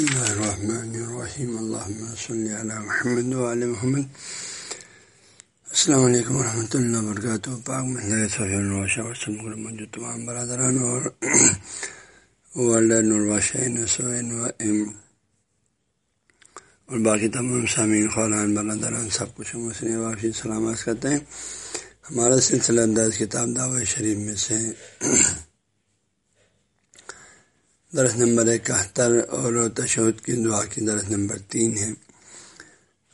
بسم اللہ الرحمن الرحیم اللہ صلی علی محمد علیہ محمد السلام علیکم ورحمۃ اللہ وبرکاتہ پاک موجود تمام برادران اور ورلڈ نرواشین اور باقی تمام سامعین خوران برادران سب کچھ مسلم واپسی سلامت کرتے ہیں ہمارا سلسلہ انداز کتاب دعوت شریف میں سے درس نمبر اکہتر اور تشہد کی دعا کی درس نمبر تین ہے۔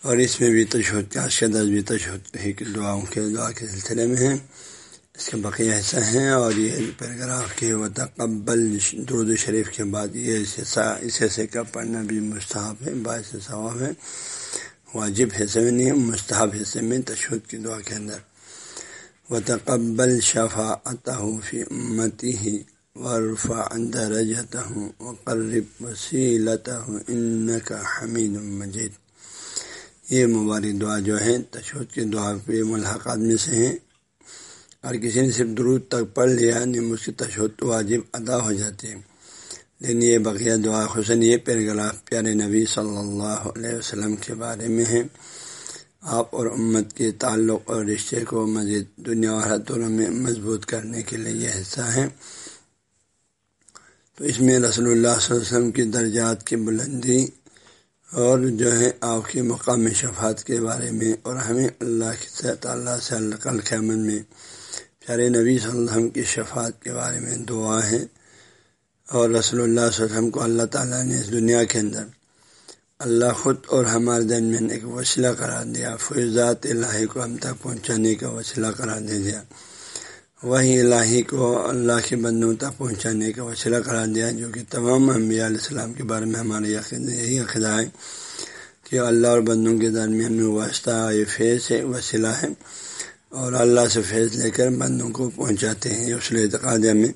اور اس میں بھی تشہد کا درس بھی تشہد ہی کی دعاؤں کے دعا کے سلسلے میں ہیں۔ اس کے بقیہ ایسا ہیں اور یہ پیراگراف کے و تقبل درود شریف کے بعد یہ اس حصے کا پڑھنا بھی مستحب ہے، باعث ثواب ہے۔ واجب حصے میں نہیں، مستحب حصے میں تشہد کی دعا کے اندر۔ و تقبل شفا فی امتی ہی ورفا درجت ہوں وقرب وسیلت ہوں ان کا حمید مجید یہ مبارک دعا جو ہے تشود کی دعا پہ ملاقات میں سے ہیں۔ اور کسی نے صرف درود تک پڑھ لیا نہیں اس کی تشود واجب ادا ہو جاتی ہے۔ لیکن یہ بقیہ دعا حسن، یہ پیرگلاف پیارے نبی صلی اللہ علیہ وسلم کے بارے میں ہے آپ اور امت کے تعلق اور رشتے کو مزید دنیا اور حدوں میں مضبوط کرنے کے لیے یہ حصہ ہے تو اس میں رسول اللہ صلی اللہ علیہ وسلم کی درجات کی بلندی اور جو ہے آپ کی مقام شفاعت کے بارے میں اور ہمیں اللہ کی تعالیٰ سے کل خیمن میں پیارے نبی صلی اللہ علیہ وسلم کی شفاعت کے بارے میں دعا ہے اور رسول اللہ صلی اللہ علیہ وسلم کو اللہ تعالیٰ نے اس دنیا کے اندر اللہ خود اور ہمارے درمیان ایک وسیلہ قرار دیا فیضات الہی کو ہم تک پہنچانے کا وسیلہ قرار دے دیا۔ وہی الہی کو اللہ کے بندوں تک پہنچانے کا وسیلہ قرار دیا جو کہ تمام انبیاء علیہ السلام کے بارے میں ہمارے یہی عقیدہ ہے کہ اللہ اور بندوں کے درمیان میں واسطہ یہ فیض ہے وسیلہ ہے اور اللہ سے فیض لے کر بندوں کو پہنچاتے ہیں۔ اصل اعتقاد میں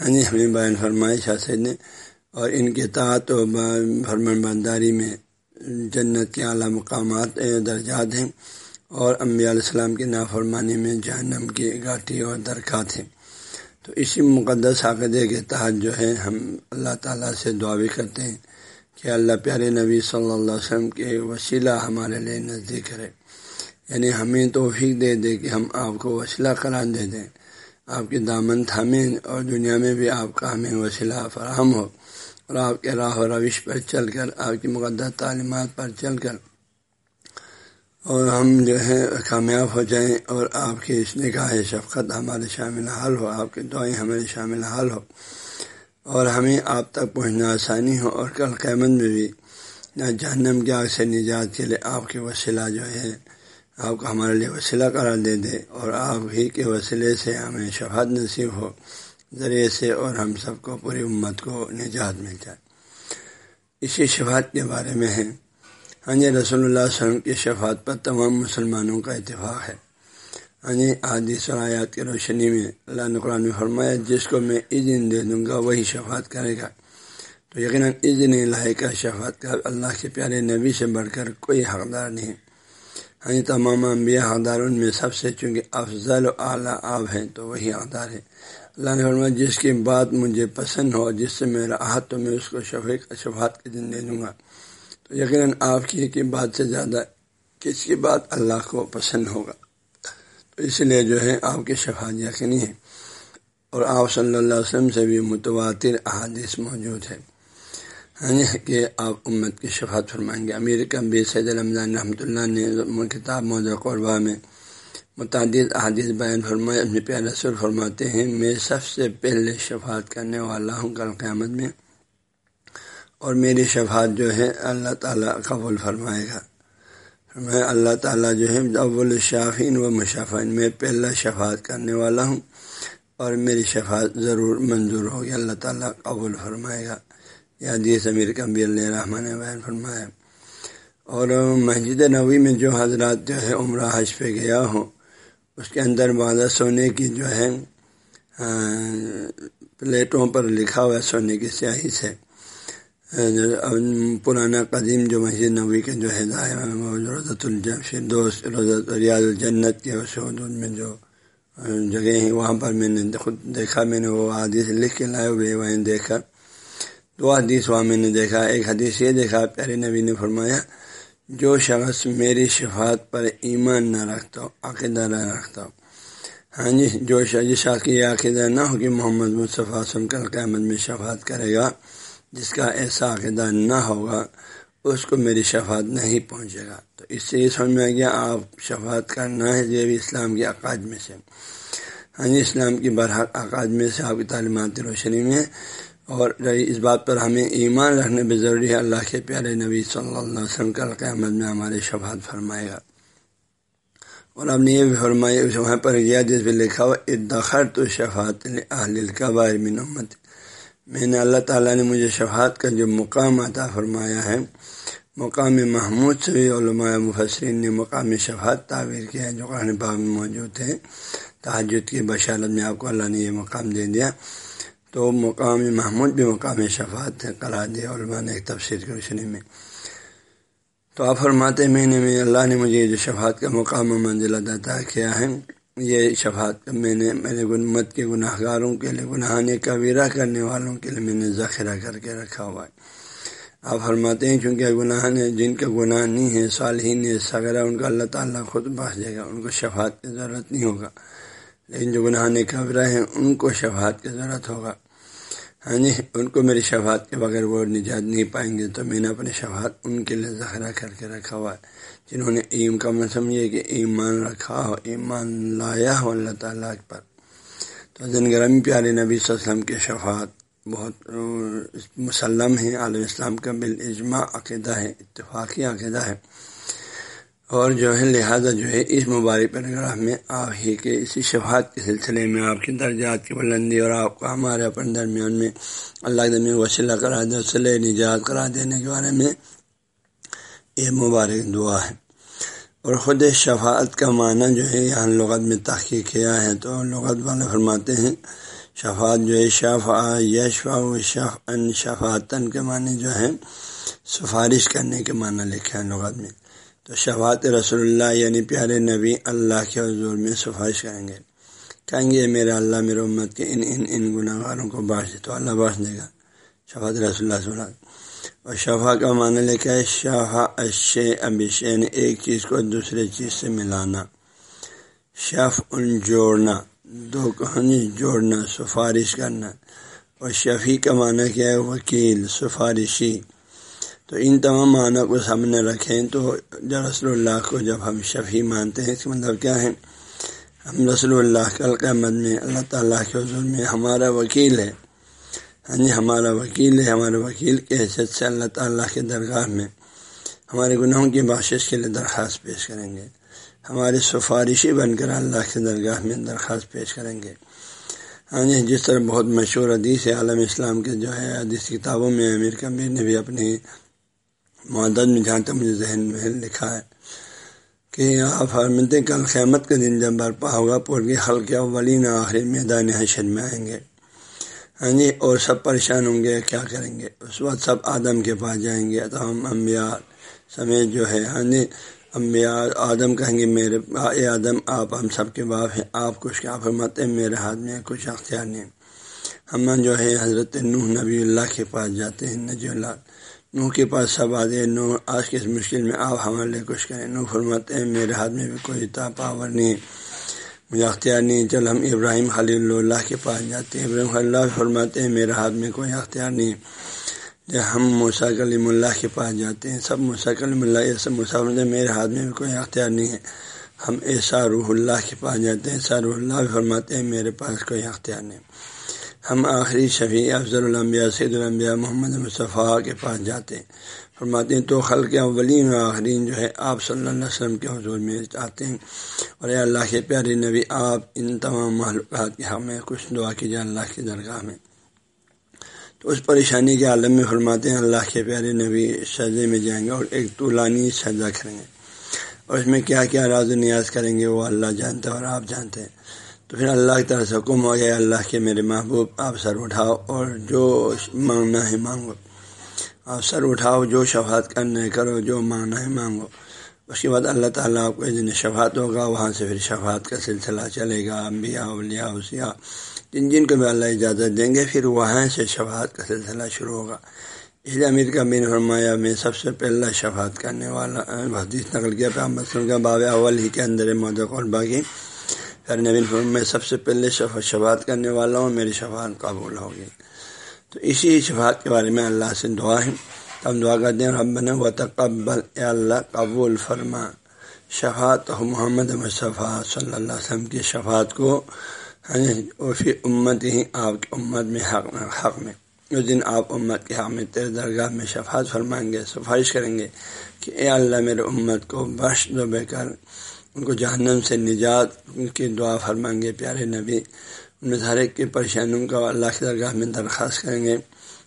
ہاں جی ہمیں بیان فرمائے شاہ سید نے۔ اور ان کے تعت و فرمان برداری میں جنت کے اعلیٰ مقامات درجات ہیں۔ اور انبیاء علیہ السلام کی نافرمانی میں جہنم کی گاٹی اور درکات ہیں۔ تو اسی مقدس عقدے کے تحت جو ہے، ہم اللہ تعالیٰ سے دعا بھی کرتے ہیں کہ اللہ پیارے نبی صلی اللہ علیہ وسلم کے وسیلہ ہمارے لیے نزدیک کرے۔ یعنی ہمیں توفیق دے دے کہ ہم آپ کو وسیلہ قرار دے دیں۔ آپ کے دامن تھامیں اور دنیا میں بھی آپ کا ہمیں وسیلہ فراہم ہو اور آپ کے راہ و روش پر چل کر، آپ کی مقدس تعلیمات پر چل کر اور ہم جو ہے کامیاب ہو جائیں اور آپ کی اس نگاہ شفقت ہمارے شامل حال ہو، آپ کی دعائیں ہمارے شامل حال ہو۔ اور ہمیں آپ تک پہنچنا آسانی ہو اور کل قیمت میں بھی نہ جہنم کے آگ سے نجات کے لیے آپ کے وسیلہ جو ہے، آپ کو ہمارے لیے وسیلہ قرار دے دے اور آپ ہی کے وسیلے سے ہمیں شفاعت نصیب ہو، ذریعے سے اور ہم سب کو پوری امت کو نجات مل جائے۔ اسی شفاعت کے بارے میں ہے ہاں جی رسول اللہ علیہ وسلم کی شفاعت پر تمام مسلمانوں کا اتفاق ہے۔ یعنی ہاں جی آدی سرایات کی روشنی میں اللہ نے قرآن فرمایا، جس کو میں عزن دے دوں گا، وہی شفاعت کرے گا۔ تو یقیناً عزن الہی کا شفاعت کا اللہ کے پیارے نبی سے بڑھ کر کوئی حقدار نہیں۔ ہاں جی تمام انبیاء حقدار ان میں سب سے چونکہ افضل و اعلیٰ آب ہیں، تو وہی حقدار ہے اللہ نے فرمایا، جس کی بات مجھے پسند ہو، جس سے میرا آہت تو میں اس کو شفیق شفاعت کے دن دے دوں گا۔ تو یقیناً آپ کی کی بات سے زیادہ کس کی بات اللہ کو پسند ہوگا؟ تو اس لیے جو ہے آپ کی شفاعت یقینی ہے۔ اور آپ صلی اللہ علیہ وسلم سے بھی متواتر احادیث موجود ہے ہاں جی، کہ آپ امت کی شفاعت فرمائیں گے۔ امیر کبی سید رمضان رحمۃ اللہ نے کتاب موضوع قربہ میں متعدد احادیث بیان فرمائے۔ اپنے پیار رسول فرماتے ہیں، میں سب سے پہلے شفاعت کرنے والا ہوں کل قیامت میں۔ اور میری شفاعت جو ہے اللہ تعالیٰ قبول فرمائے گا۔ میں اللہ تعالیٰ جو ہے اول الشافین و مشافین میں پہلا شفاعت کرنے والا ہوں اور میری شفاعت ضرور منظور ہوگی۔ اللہ تعالیٰ قبول فرمائے گا۔ یا دیس امیر کبی اللہ رحمٰن بیان فرمایا۔ اور مسجد نبی میں جو حضرات جو ہے عمرہ حج پہ گیا ہوں اس کے اندر بعض سونے کی جو ہے پلیٹوں پر لکھا ہوا ہے سونے کی سیاہی سے پرانا قدیم جو مسجد نبی کے جو ہے روزت الجم دوست روزت ریاض الجنت کے حدود میں جو جگہ ہیں، وہاں پر میں نے خود دیکھا، میں نے وہ عادی سے لکھ کے لائے ہوئے وہیں دیکھا۔ دو حدیث وہاں میں نے دیکھا، ایک حدیث یہ دیکھا، پیارے نبی نے فرمایا، جو شخص میری شفاعت پر ایمان نہ رکھتا ہو عقیدہ نہ رکھتا۔ ہو ہاں جی جو جس کی عقیدہ نہ ہو کہ محمد مصطفیٰ سن کر قیامت میں شفاعت کرے گا جس کا ایسا عقیدہ نہ ہوگا، اس کو میری شفاعت نہیں پہنچے گا۔ تو اس سے یہ سمجھ میں آ گیا، آپ شفاعت کرنا ہے یہ بھی اسلام کے عقائد میں سے۔ ہاں جی اسلام کی برحق عقائد میں سے آپ کی تعلیمات روشنی میں اور اس بات پر ہمیں ایمان رکھنے بھی ضروری ہے۔ اللہ کے پیارے نبی صلی اللہ علیہ وسلم کل قیامت میں ہمارے شفاعت فرمائے گا۔ اور آپ نے یہ بھی فرمایا وہاں پر گیا جس پہ لکھا ہوا ادخر تو شفات القبار من امت میں نے اللہ تعالیٰ نے مجھے شفاعت کا جو مقام عطا فرمایا ہے، مقام محمود سے بھی علماء مفسرین نے مقام شفاعت تعبیر کیا ہے، جو قرآن پاک میں موجود ہے۔ تحجد کی بشارت میں آپ کو اللہ نے یہ مقام دے دیا۔ تو مقام محمود بھی مقام شفاعت قرار دیا، علماء نے ایک تفسیر کی روشنی میں۔ تو آپ فرماتے مہینے میں اللہ نے مجھے جو شفاعت کا مقام و منزل عطا کیا ہے۔ یہ شفاعت میں نے میرے گنمت کے گناہ گاروں کے لیے گناہان کبیرہ کرنے والوں کے لیے میں نے ذخیرہ کر کے رکھا ہوا ہے۔ آپ فرماتے ہیں چونکہ گناہ نے جن کا گناہ نہیں ہے صالحین ہے سگرہ ان کا اللہ تعالیٰ خود بہ دے گا، ان کو شفاعت کی ضرورت نہیں ہوگا۔ لیکن جو گناہ کبرہ ہیں، ان کو شفاعت کی ضرورت ہوگا۔ ہاں جی ان کو میری شفاعت کے بغیر وہ نجات نہیں پائیں گے۔ تو میں نے اپنی شفاعت ان کے لیے ذخیرہ کر کے رکھا ہوا ہے، جنہوں نے ایم کا من سمجھے کہ ایمان رکھا ہو، ایمان لایا ہو اللہ تعالیٰ پر۔ تو دن گرم پیارے نبی صلی اللہ علیہ وسلم کے شفاعت بہت مسلم ہے عالم اسلام کا بالاجماع عقیدہ ہے، اتفاقی عقیدہ ہے۔ اور جو ہے لہذا جو ہے اس مبارک پیراگراف میں آپ ہی کے اسی شفاعت کے سلسلے میں آپ کے درجات کی بلندی اور آپ کو ہمارے اپنے درمیان میں اللہ دمی وسیلہ کرا دے وسلح نجات کرا دینے کے بارے میں یہ مبارک دعا ہے۔ اور خود شفاعت کا معنی جو ہے یہاں لغت میں تحقیق کیا ہے تو لغت والے فرماتے ہیں، شفاعت جو ہے شفا یشفا و شف ان شفاطن کے معنی جو ہے سفارش کرنے کے معنی لکھے ہیں لغت میں۔ تو شفاعت رسول اللہ یعنی پیارے نبی اللہ کے حضور میں سفارش کریں گے۔ کہیں گے میرے اللہ میرے امت کے ان ان ان گناہ گاروں کو بانٹ دے، تو اللہ بانٹ دے گا۔ شفاعت رسول اللہ صلی اللہ اور شفا کا معنی لکھا ہے شفا اشے ابشین یعنی ایک چیز کو دوسرے چیز سے ملانا۔ شف ان جوڑنا، دو کہانی جوڑنا، سفارش کرنا۔ اور شفیع کا معنی کیا ہے، وکیل، سفارشی۔ تو ان تمام معنی کو سامنے رکھیں تو جب رسول اللہ کو جب ہم شفیع مانتے ہیں اس کا مطلب کیا ہے؟ ہم رسول اللہ کل قیامت میں، اللہ تعالیٰ کے حضور میں ہمارا وکیل ہے۔ ہاں جی ہمارا وکیل ہے، ہمارے وکیل کی حیثیت سے اللہ تعالیٰ کے درگاہ میں ہمارے گناہوں کی بخشش کے لیے درخواست پیش کریں گے۔ ہمارے سفارشی بن کر اللہ کے درگاہ میں درخواست پیش کریں گے۔ ہاں جی جس طرح بہت مشہور حدیث ہے، عالم اسلام کے جو ہے، حدیث کتابوں میں امیر کبیر نے بھی اپنی معدد میں جہاں تک مجھے ذہن میں لکھا ہے کہ آپ فرمتے کل قیامت کا دن جب برپا ہوگا، پور حلقہ ولین آخری میدان حشر میں آئیں گے۔ ہاں جی اور سب پریشان ہوں گے، کیا کریں گے؟ اس وقت سب آدم کے پاس جائیں گے، تمام انبیاء سمیت جو ہے ہاں جی انبیاء آدم کہیں گے، میرے اے آدم، آپ ہم سب کے باپ ہیں، آپ کچھ کیا فرماتے ہیں؟ میرے ہاتھ میں کچھ اختیار نہیں۔ ہم جو ہے، حضرت نوح نبی اللہ کے پاس جاتے ہیں، نجی اللہ۔ نو کے پاس سب آدھے نو آج کے اس مشکل میں آپ ہمارے لیے کچھ کریں۔ نو فرماتے ہیں، میرے ہاتھ میں بھی کوئی تا پاور نہیں مجھے اختیار نہیں چل ہم ابراہیم خلیل اللہ کے پاس جاتے ہیں۔ ابراہیم خلی اللہ فرماتے ہیں، میرے ہاتھ میں کوئی اختیار نہیں جب ہم موسا اللہ کے پاس جاتے ہیں، سب موسا اللہ یہ سب مسافر میرے ہاتھ میں بھی کوئی اختیار نہیں ہے۔ ہم ایسا روح اللہ کے پاس جاتے ہیں۔ ایسا روح اللہ فرماتے ہیں، میرے پاس کوئی اختیار نہیں ہم آخری شفیع افضل الانبیاء، سید الانبیاء محمد مصطفیٰ کے پاس جاتے ہیں۔ فرماتے ہیں، تو خلق اولین و آخرین جو ہے، آپ صلی اللہ علیہ وسلم کے حضور میں چاہتے ہیں۔ اور اے اللہ کے پیارے نبی، آپ ان تمام معلومات کے ہمیں کچھ دعا کیجیے اللہ کی درگاہ میں۔ تو اس پریشانی کے عالم میں فرماتے ہیں، اللہ کے پیارے نبی سجدے میں جائیں گے اور ایک طولانی سجدہ کریں گے۔ اور اس میں کیا کیا راز و نیاز کریں گے، وہ اللہ جانتے ہیں اور آپ جانتے ہیں۔ تو پھر اللہ کی طرح سے حکم ہو گیا اللہ کے میرے محبوب، آپ سر اٹھاؤ اور جو مانگنا ہے مانگو۔ آپ سر اٹھاؤ، جو شفاعت کرنا ہے کرو، جو مانگنا ہے مانگو۔ اس کے بعد اللہ تعالیٰ آپ کو دن شفاعت ہوگا، وہاں سے پھر شفاعت کا سلسلہ چلے گا۔ انبیاء، اولیاء، اوسیاء، جن جن کو بھی اللہ اجازت دیں گے، پھر وہاں سے شفاعت کا سلسلہ شروع ہوگا۔ اس لیے امیر کا بین فرمایا، میں سب سے پہلا شفاعت کرنے والا، حدیث نقل کیا پہ مسلم کا باب اول ہی کے اندر مدق اور باغی پھر نبین فرم میں سب سے پہلے شفاعت کرنے والا ہوں، میری شفاعت قبول ہوگی۔ تو اسی شفاعت کے بارے میں اللہ سے دعا ہے۔ ہم دعا کرتے ہیں، ربنا و تقبل اے اللہ، قبول فرما۔ شفاعت محمد مصطفیٰ صلی اللہ علیہ وسلم کی شفاعت کو پھر امت ہی آپ کی امت میں حق میں حق میں۔ اس دن آپ امت کے حق میں، تیرے درگاہ میں شفاعت فرمائیں گے، سفارش کریں گے کہ اے اللہ، میرے امت کو بخش دو، بے کر ان کو جہنم سے نجات ان کی دعا فرمائیں گے، پیارے نبی۔ ان میں ہر ایک کی پریشانیوں کا اللہ کی درگاہ میں درخواست کریں گے۔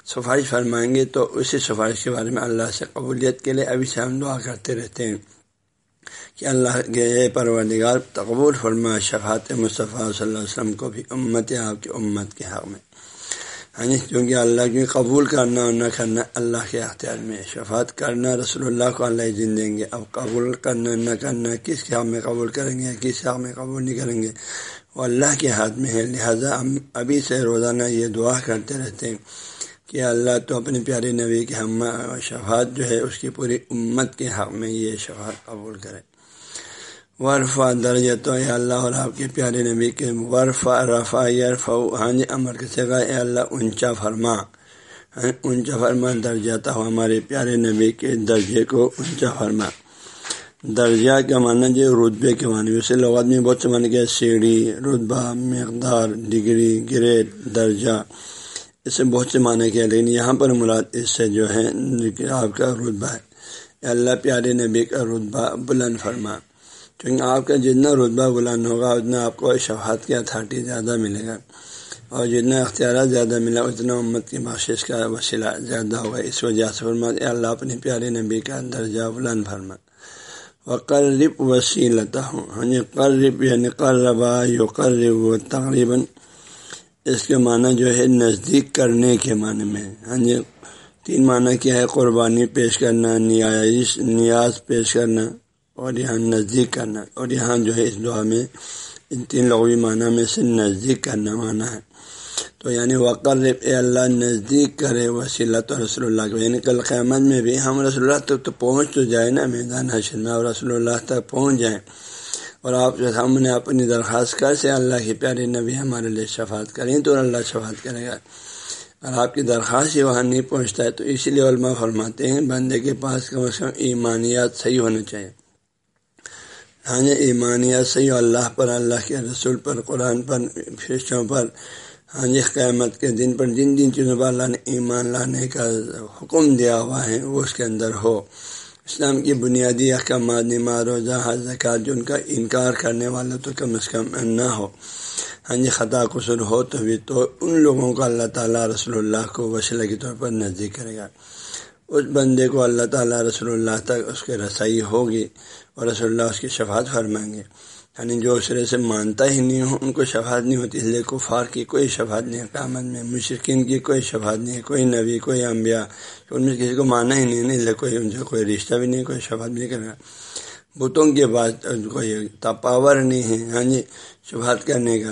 سفارش فرمائیں گے تو اسی سفارش کے بارے میں اللہ سے قبولیت کے لیے ابھی سے ہم دعا کرتے رہتے ہیں۔ کہ اللہ کے پروردگار تقبول فرما شفاعت مصطفیٰ صلی اللہ علیہ وسلم کو بھی امت آپ کی امت کے حق میں۔ ہاں جی کیونکہ اللہ کی قبول کرنا اور نہ کرنا اللہ کے اختیار میں شفاعت کرنا رسول اللہ کو اللہ جن دیں گے۔ اب قبول کرنا، نہ کرنا، کس کے حق میں قبول کریں گے، کس حق میں قبول نہیں کریں گے؟ وہ اللہ کے ہاتھ میں ہے۔ لہٰذا ہم ابھی سے روزانہ یہ دعا کرتے رہتے ہیں کہ اللہ تو اپنے پیارے نبی کے ہم شفاعت جو ہے، اس کی پوری امت کے حق میں یہ شفاعت قبول کرے۔ ورفا درج تو اے اللہ اور آپ کے پیارے نبی کے ورفا رفا یرف ہاں جی امر کے سگا اے اللہ، اونچا فرما ہاں، اونچا فرما درجہ ہو ہمارے پیارے نبی کے درجے کو اونچا فرما۔ درجہ کا معنی جو رتبے کے معنی اسے لغات میں بہت سے معنی کیا سیڑھی، رتبہ، مقدار، ڈگری، گریڈ، درجہ، اس سے بہت سے معنی کیا لیکن یہاں پر مراد اس سے جو ہے آپ کا رتبہ ہے۔ اللہ، پیارے نبی کا رتبہ بلند فرما۔ کیونکہ آپ کا جتنا رتبہ بلند ہوگا، اتنا آپ کو شفاعت کی اتھارٹی زیادہ ملے گا۔ اور جتنا اختیارات زیادہ ملا اتنا امت کی بخشش کا وسیلہ زیادہ ہوگا۔ اس وجہ سے فرما اللہ، اپنے پیارے نبی کا درجہ بلند فرما۔ و قرب وسیلتا ہوں ہاں جی یعنی قرب یعنی قربا یو قرب و تقریباً اس کے معنی جو ہے نزدیک کرنے کے معنی میں۔ ہاں جی تین معنی کیا ہے؟ قربانی پیش کرنا نیاز نیاز پیش کرنا۔ اور یہاں نزدیک کرنا اور یہاں جو ہے اس دعا میں ان تین لغوی معنی میں سے نزدیک کرنا معنی ہے۔ تو یعنی وقر اے اللہ نزدیک کرے وسیلہ تو رسول اللہ کو یعنی کل قیامت میں بھی ہم رسول اللہ تک تو پہنچ تو جائے نا میدان حشر میں، اور رسول اللہ تک پہنچ جائیں۔ اور آپ جو ہم نے اپنی درخواست کر سے اللہ کی پیاری نبی ہمارے لیے شفاعت کریں تو اللہ شفاعت کرے گا۔ اور آپ کی درخواست ہی وہاں نہیں پہنچتا ہے تو اسی لیے علماء فرماتے ہیں بندے کے پاس کم از کم ایمانیات صحیح ہونا چاہیے۔ ہاں جی ایمانیات صحیح، اللہ پر، اللہ کے رسول پر، قرآن پر، فرشتوں پر ہاں جی قیامت کے دن پر، جن جن چیزوں پر اللہ نے ایمان لانے کا حکم دیا ہوا ہے، وہ اس کے اندر ہو۔ اسلام کی بنیادی احکامات، نماز، روزہ، حج زکات جو ان کا انکار کرنے والا تو کم از کم نہ ہو۔ ہاں جی خطا قصور ہو تو بھی تو ان لوگوں کو اللہ تعالیٰ رسول اللہ کو وسیلہ کے طور پر نزدیک کرے گا۔ اس بندے کو اللہ تعالیٰ رسول اللہ تک اس کے رسائی ہوگی اور رسول اللہ اس کی شفاعت فرمائیں گے۔ یعنی جو سرے سے مانتا ہی نہیں ہو، ان کو شفاعت نہیں ہوتی۔ اس لیے کفار کی کوئی شفاعت نہیں ہے، قیامت میں مشرقین کی کوئی شفاعت نہیں ہے، کوئی نبی، کوئی انبیاء۔ ان میں کسی کو مانا ہی نہیں اس لیے کوئی ان سے کوئی رشتہ بھی نہیں، کوئی شفاعت بھی نہیں کرے گا بتوں کے بعد کوئی پاور نہیں ہے ہاں جی شفاعت کرنے کا۔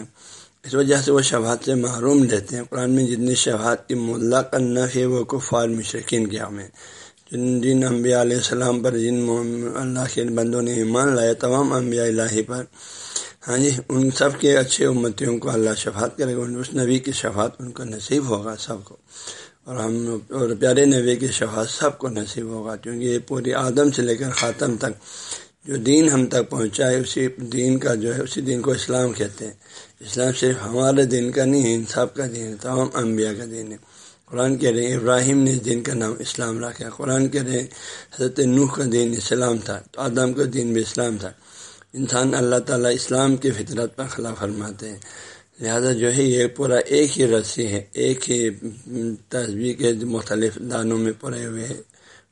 اس وجہ سے وہ شفاعت سے محروم رہتے ہیں۔ قرآن میں جتنی شفاعت کی ملا کرنا ہے، وہ کفار مشرقین کے ہمیں جن جن انبیاء علیہ السلام پر، جن اللہ کے بندوں نے ایمان لایا، تمام انبیاء الہی پر۔ ہاں جی ان سب کے اچھے امتیوں کو اللہ شفاعت کرے گا، اس نبی کی شفاعت ان کو نصیب ہوگا سب کو۔ اور ہم اور پیارے نبی کی شفاعت سب کو نصیب ہوگا، کیونکہ یہ پوری آدم سے لے کر خاتم تک جو دین ہم تک پہنچائے اسی دین کا جو ہے، اسی دین کو اسلام کہتے ہیں۔ اسلام صرف ہمارے دین کا نہیں ہے، ان سب کا دین ہے، تمام انبیاء کا دین ہے۔ قرآن کہہ رہے ہیں، ابراہیم نے دین کا نام اسلام رکھا۔ قرآن کہہ رہے ہیں، حضرت نوح کا دین اسلام تھا، تو آدم کا دین بھی اسلام تھا۔ انسان اللہ تعالیٰ اسلام کی فطرت پر خلا فرماتے ہیں۔ لہذا جو ہے، یہ پورا ایک ہی رسی ہے، ایک ہی تصویر کے مختلف دانوں میں پڑے ہوئے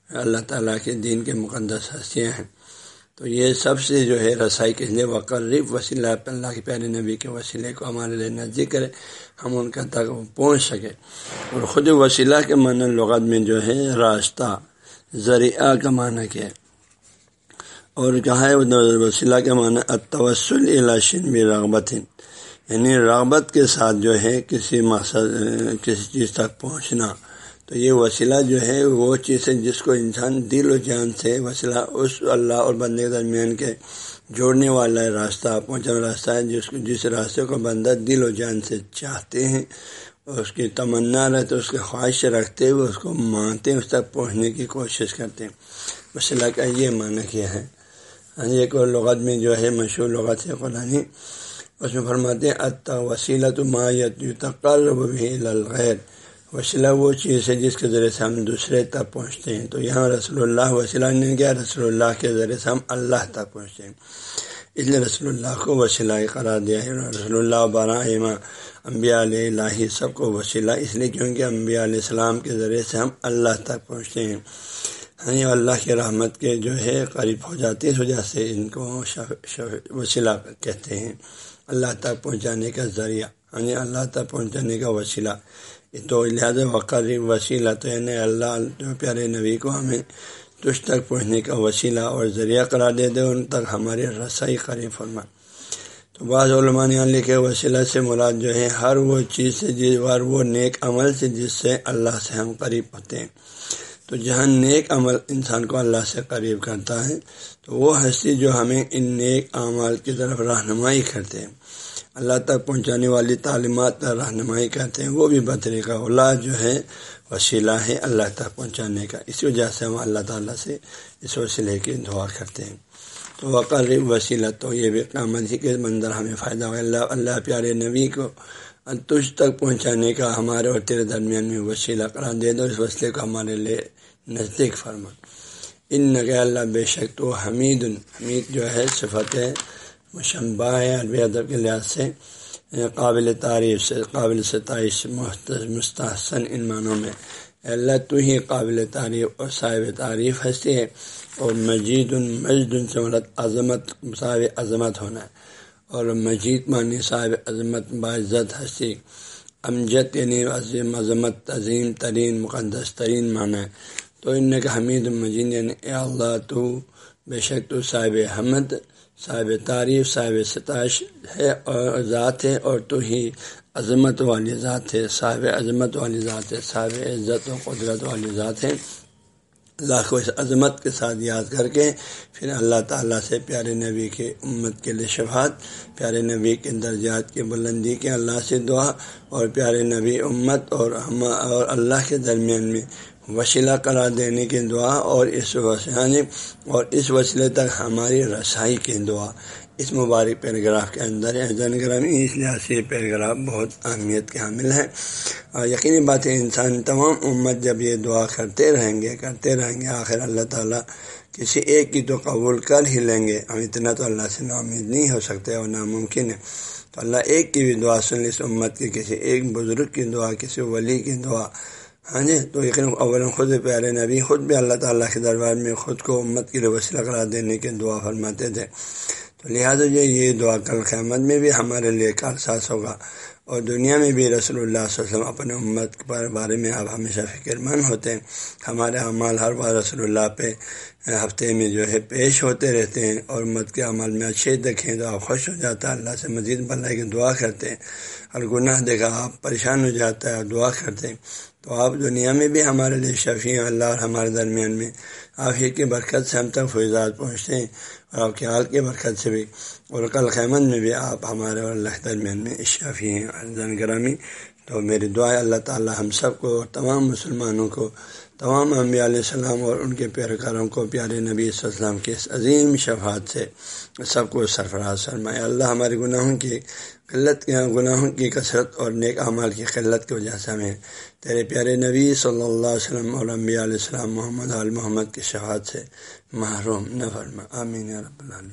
اللہ تعالیٰ کے دین کے مقدس ہستیاں ہیں۔ تو یہ سب سے جو ہے رسائی کے لیے وقرب وسیلہ اللہ کے پیارے نبی کے وسیلے کو ہمارے لیے نزدیک کرے، ہم ان کا تک پہنچ سکے۔ اور خود وسیلہ کے معنی لغت میں جو ہے راستہ، ذریعہ کا معنی کیا ہے۔ اور کہا ہے، وسیلہ کے معنی اتوسل الاشن بھی رغبت یعنی رغبت کے ساتھ جو ہے کسی مقصد، کسی چیز تک پہنچنا۔ تو یہ وسیلہ جو ہے وہ چیز ہے جس کو انسان دل و جان سے وسیلہ اس اللہ اور بندے کے درمیان کے جوڑنے والا راستہ پہنچنے والا راستہ ہے جس کو جس راستے کو بندہ دل و جان سے چاہتے ہیں، اس کی تمنا رہتے، اس کی خواہش رکھتے ہوئے اس کو مانتے ہیں اس تک پہنچنے کی کوشش کرتے ہیں۔ وسیلہ کا یہ معنی کیا ہے۔ ہاں، ایک اور لغت میں جو ہے مشہور لغت ہے قرآن۔ اس میں فرماتے ہیں اتا وسیلہ تو مایت بھی للغیر وسیلہ وہ چیز ہے جس کے ذریعے سے ہم دوسرے تک پہنچتے ہیں۔ تو یہاں رسول اللہ وسیلہ نے کیا رسول اللہ کے ذریعے سے ہم اللہ تک پہنچتے ہیں۔ اس لیے رسول اللہ کو وسیلہ قرار دیا ہے۔ رسول اللہ بارہ امہ انبیاء علیہ اللہ سب کو وسیلہ، اس لیے کیونکہ انبیاء علیہ السلام کے ذریعے سے ہم اللہ تک پہنچتے ہیں۔ ہاں اللہ کی رحمت کے جو ہے قریب ہو جاتی اس وجہ سے ان کو وسیلہ کہتے ہیں۔ اللہ تک پہنچانے کا ذریعہ ہاں اللہ تک پہنچانے کا وسیلہ۔ تو لہٰذا وقریب وسیلہ تو یعنی اللہ، جو پیارے نبی کو ہمیں تجھ تک پہنچنے کا وسیلہ اور ذریعہ قرار دے دے، ان تک ہماری رسائی قریب فرما۔ تو بعض علماء نے لکھے وسیلہ سے مراد جو ہے ہر وہ چیز سے جس ہر وہ نیک عمل سے جس سے اللہ سے ہم قریب ہوتے ہیں۔ تو جہاں نیک عمل انسان کو اللہ سے قریب کرتا ہے، تو وہ ہستی جو ہمیں ان نیک اعمال کی طرف رہنمائی کرتے ہیں۔ اللہ تک پہنچانے والی تعلیمات رہنمائی کرتے ہیں، وہ بھی بطری کا اولاد جو ہے، وسیلہ ہے اللہ تک پہنچانے کا۔ اسی وجہ سے ہم اللہ تعالیٰ سے اس وسیلے کی دعا کرتے ہیں۔ تو وقر وسیلہ تو یہ بھی قیامت ہی کے منظر ہمیں فائدہ ہوا اللہ اللہ پیارے نبی کو تجھ تک پہنچانے کا ہمارے اور تیرے درمیان میں وسیلہ قرار دے دو، اس وسیلے کو ہمارے لیے نزدیک فرما۔ ان نگے اللہ بے شک تو حمید حمید جو ہے، صفت ہے۔ مشمبہ ہے عربی ادب کے لحاظ سے قابل تعریف سے، قابل ستائش مستحسن ان معنوں میں۔ اللہ، تو ہی قابل تعریف اور صاحب تعریف ہنسی ہے اور مجید المجد سے مدد عظمت، صاحب عظمت ہونا ہے۔ اور مجید معنی صاحب عظمت باعزت ہنسی امجد یعنی عظیم، عظمت، عظیم ترین، مقدس ترین معنی ہے۔ تو ان کا حمید المجید یعنی اے اللہ، تو بے شک تو صاحب حمد صاحب تعریف، صاحب ستائش ہے اور ذات ہے اور تو ہی عظمت والی ذات ہے، صاحب عظمت والی ذات ہے، صاحب عزت و قدرت والی ذات ہے۔ اللہ کو اس عظمت کے ساتھ یاد کر کے پھر اللہ تعالیٰ سے پیارے نبی کے امت کے لیے شفاعت، پیارے نبی کے درجات کی بلندی کے اللہ سے دعا اور پیارے نبی امت اور ہم اور اللہ کے درمیان میں وسیلہ قرار دینے کی دعا اور اس وسیع اور اس وسیلے تک ہماری رسائی کی دعا۔ اس مبارک پیراگراف کے اندر زن گرامی، اس لحاظ سے پیراگراف بہت اہمیت کے حامل ہے۔ اور یقینی بات ہے، انسان تمام امت جب یہ دعا کرتے رہیں گے، کرتے رہیں گے، آخر اللہ تعالیٰ کسی ایک کی تو قبول کر ہی لیں گے۔ ہم اتنا تو اللہ سے نامید نہیں ہو سکتے اور ناممکن ہے۔ تو اللہ ایک کی بھی دعا سن، اس امت کی کسی ایک بزرگ کی دعا، کسی ولی کی دعا ہاں جی تو یقین اول خود پیارے نبی خود بھی اللہ تعالیٰ کے دربار میں خود کو امت کے لیے وسیلہ قرار دینے کے دعا فرماتے تھے تو لہٰذا جو یہ دعا کل قیامت میں بھی ہمارے لیے کارساز ہوگا اور دنیا میں بھی رسول اللہ صلی اللہ علیہ وسلم اپنے امت پر بارے میں آپ ہمیشہ فکر مند ہوتے ہیں ہمارے اعمال ہر بار رسول اللہ پہ ہفتے میں جو ہے پیش ہوتے رہتے ہیں اور امت کے عمل میں اچھے دیکھیں تو آپ خوش ہو جاتا ہے اللہ سے مزید بلّہ کی دعا کرتے ہیں اور گناہ دیکھا آپ پریشان ہو جاتا ہے اور دعا کرتے ہیں تو آپ دنیا میں بھی ہمارے لیے شفیع اللہ اور ہمارے درمیان میں۔ آپ ہی کی برکت سے ہم تک فیضات پہنچتے ہیں اور آپ کے حال کی برکت سے بھی۔ اور کل خیمت میں بھی آپ ہمارے اور اللہ درمیان میں شفیع ہیں۔ گرامی، تو میری دعا اللہ تعالی ہم سب کو تمام مسلمانوں کو، تمام انبیاء علیہ السلام اور ان کے پیارکاروں کو، پیارے نبی صلی اللہ علیہ وسلم کے عظیم شفاعت سے سب کو سرفراز فرمائے۔ اللہ ہمارے گناہوں کی قلت گناہوں کی کثرت اور نیک اعمال کی قلت کی وجہ سے ہمیں تیرے پیارے نبی صلی اللہ علیہ وسلم اور انبیاء علیہ السلام محمد علیہ محمد کی شہاد سے محروم نہ فرما۔ آمین رب العالمین۔